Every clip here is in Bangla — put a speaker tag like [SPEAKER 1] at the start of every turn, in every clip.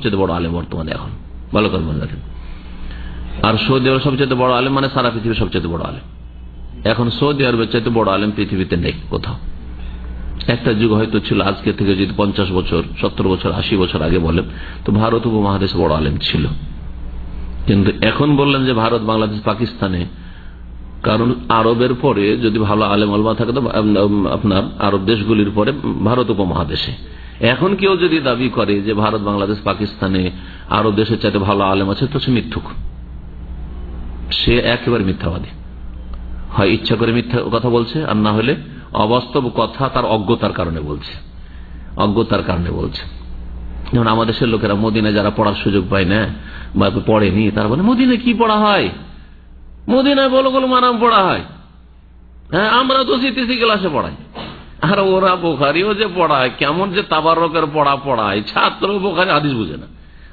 [SPEAKER 1] সবচেয়ে বড় আলেম বর্তমানে এখন। ভালো করে মনে রাখেন। আর সৌদি আরব সবচেয়ে বড় আলেম মানে সারা পৃথিবীর সবচেয়ে বড় আলেম। এখন সৌদি আরবের চাইতে বড় আলেম পৃথিবীতে নেই কোথাও। একটা যুগ হয়তো ছিল আজকে থেকে যদি পঞ্চাশ বছর, সত্তর বছর, আশি বছর আগে বলেন, তো ভারত উপমহাদেশে বড় আলেম ছিল। কিন্তু এখন বললেন যে ভারত, বাংলাদেশ, পাকিস্তানে, কারণ আরবের পরে যদি ভালো আলেম আলমা থাকে তো আপনার আরব দেশগুলির পরে ভারত উপমহাদেশে। এখন কেউ যদি দাবি করে যে ভারত, বাংলাদেশ, পাকিস্তানে আরও দেশের চাইতে ভালো আলেম আছে, তো সে মিথ্যুক। সে একেবারে মিথ্যাবাদী। হয় ইচ্ছা করে মিথ্যা কথা বলছে, আর না হলে অবাস্তব কথা তার অজ্ঞতার কারণে বলছে। অজ্ঞতার কারণে বলছে। যেমন আমাদের দেশের লোকেরা মদিনে যারা পড়ার সুযোগ পায় না, বা পড়েনি, তারা বলে মদিনে কি পড়া হয়? মদিনায় বলো বলো মারাম পড়া হয়। হ্যাঁ আমরা তো সিটিসি ক্লাসে পড়াই। আর ওরা বোখারিও যে পড়ায়, কেমন যে তাবারকের পড়া পড়ায় ছাত্র বোখারি আদিস বুঝে না।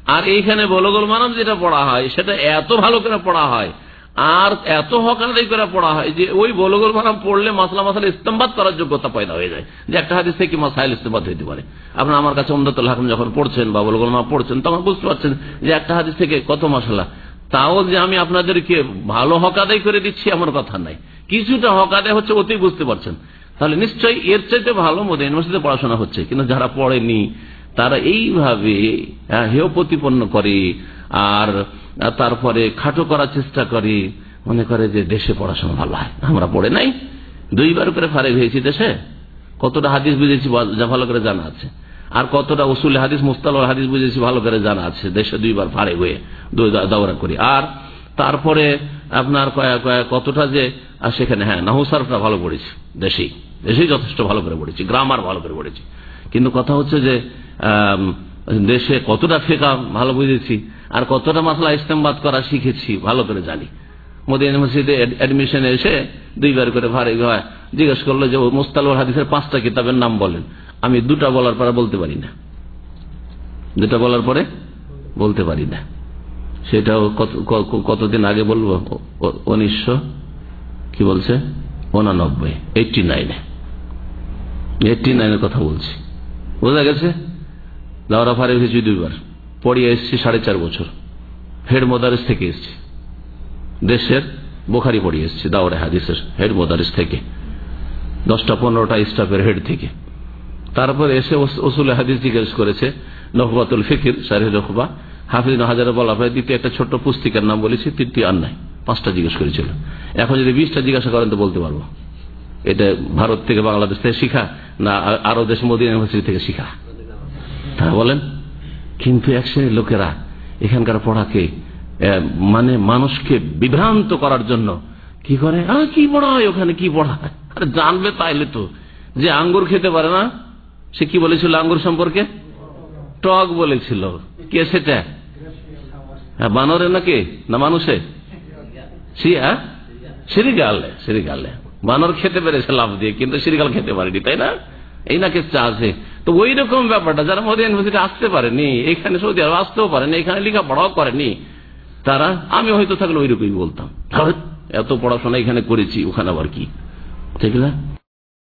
[SPEAKER 1] আর এইখানে বলগোল মানাম যেটা পড়া হয়, সেটা এত ভালো করে পড়া হয়, আর এত হকানাদি করে পড়া হয়, যে ওই বলগোল মানাম পড়লে মাসলা মাসালা ইস্তম্বাদ করার যোগ্যতা পয়দা হয়ে যায়। যে একটা হাদিস থেকে মাসাইল ইস্তম্বাদ হইতে পারে। আপনার আমার কাছে অমদাতুল হাকিম যখন পড়ছেন বা বলগোল মাম পড়ছেন, তখন বুঝতে পারছেন যে একটা হাদিস থেকে কত মশলা তাও যে আমি আপনাদেরকে ভালো হকাদাই করে দিচ্ছি আমার কথা নাই। কিছুটা হকাদে হচ্ছে, অতি বুঝতে পারছেন। তাহলে নিশ্চয়ই এর চাইতে ভালো মধ্যে ইউনিভার্সিটিতে পড়াশোনা হচ্ছে। কিন্তু যারা পড়েনি, তারা এইভাবে, হেয় প্রতিপন্ন করে আর তারপরে খাটো করার চেষ্টা করে, মনে করে যে দেশে পড়াশোনা ভালো হয়। আমরা পড়ে নাই, দুইবার করে ফারেক হয়েছি দেশে। কতটা হাদিস বুঝেছি যা ভালো করে জানা আছে। আর কতটা ওসুল হাদিস মুস্তাল হাদিস বুঝেছি, ভালো করে জানা আছে। দেশে দুইবার ফারে হয়ে দৌড়া করি। আর তারপরে আপনার কয়া কয়া কতটা যে সেখানে হ্যাঁ নাহুসারটা ভালো পড়েছি, দেশেই। দেশেই যথেষ্ট ভালো করে পড়েছি, গ্রামার ভালো করে পড়েছি। কিন্তু কথা হচ্ছে যে দেশে কতটা ফেকা ভালো বুঝেছি, আর কতটা মাসলা ইস্তেমবাদ করা শিখেছি ভালো করে জানি। মোদী ইউনিভার্সিটি অ্যাডমিশনে এসে দুইবার করে ভারে জিজ্ঞেস করল যে মুস্তাল হাদিসের পাঁচটা কিতাবের নাম বলেন। আমি দুটা বলার পরে বলতে পারি না। দুটা বলার পরে বলতে পারি না। সেটাও কতদিন আগে বলব? উনিশশো, কি বলছে? উনানব্বই এইটি নাইনে এইটি নাইনের কথা বলছি। বোঝা গেছে? দাওরা ফারে হয়েছি দুইবার। পড়িয়ে এসছি সাড়ে চার বছর। হেড মোদারিস থেকে এসছি। দেশের বোখারি পড়িয়ে এসছি, দাওরা হাদিসের হেড মোদারিস থেকে। দশটা পনেরোটা স্টাফের হেড থেকে। তারপর এসে ওসুল হাদিস জিজ্ঞেস করেছে নকবাতুল ফিকির সাহেব নকবা হাফিজ হাজারে বলা হয়, দ্বিতীয় একটা ছোট্ট পুস্তিকার নাম বলেছি তৃতীয় আর নাই, পাঁচটা জিজ্ঞেস করেছিল। এখন যদি বিশটা জিজ্ঞাসা করেন তো বলতে পারব। এটা ভারত থেকে বাংলাদেশ থেকে শিখা, না আরও দেশ মোদী ইউনিভার্সিটি থেকে শিখা? তারা বলেন, কিন্তু এক শ্রেণির লোকেরা এখানকার পড়াকে মানে মানুষকে বিভ্রান্ত করার জন্য কি করে? কি পড়া হয় ওখানে? কি পড়া হয় জানবে তাইলে তো। যে আঙ্গুর খেতে পারে না, সে কি বলেছিল আঙ্গুর সম্পর্কে? টক বলেছিল। কে সেটা? হ্যাঁ বানরে না কে না মানুষে সিরিগালে সিরিগালে বানর খেতে পেরেছে লাভ দিয়ে, কিন্তু সিরিকাল খেতে পারেনি, তাই না? এই নাকি আছে তো ওই রকম ব্যাপারটা, যারা মোদী ইউনিভার্সিটি আসতে পারেনি, এখানে সৌদি আরব আসতেও পারেনি, এখানে লেখাপড়াও করেনি, তারা, আমি হয়তো থাকলে ওই রকমই বলতাম এত পড়াশোনা এখানে করেছি, ওখানে আবার কি? ঠিক না?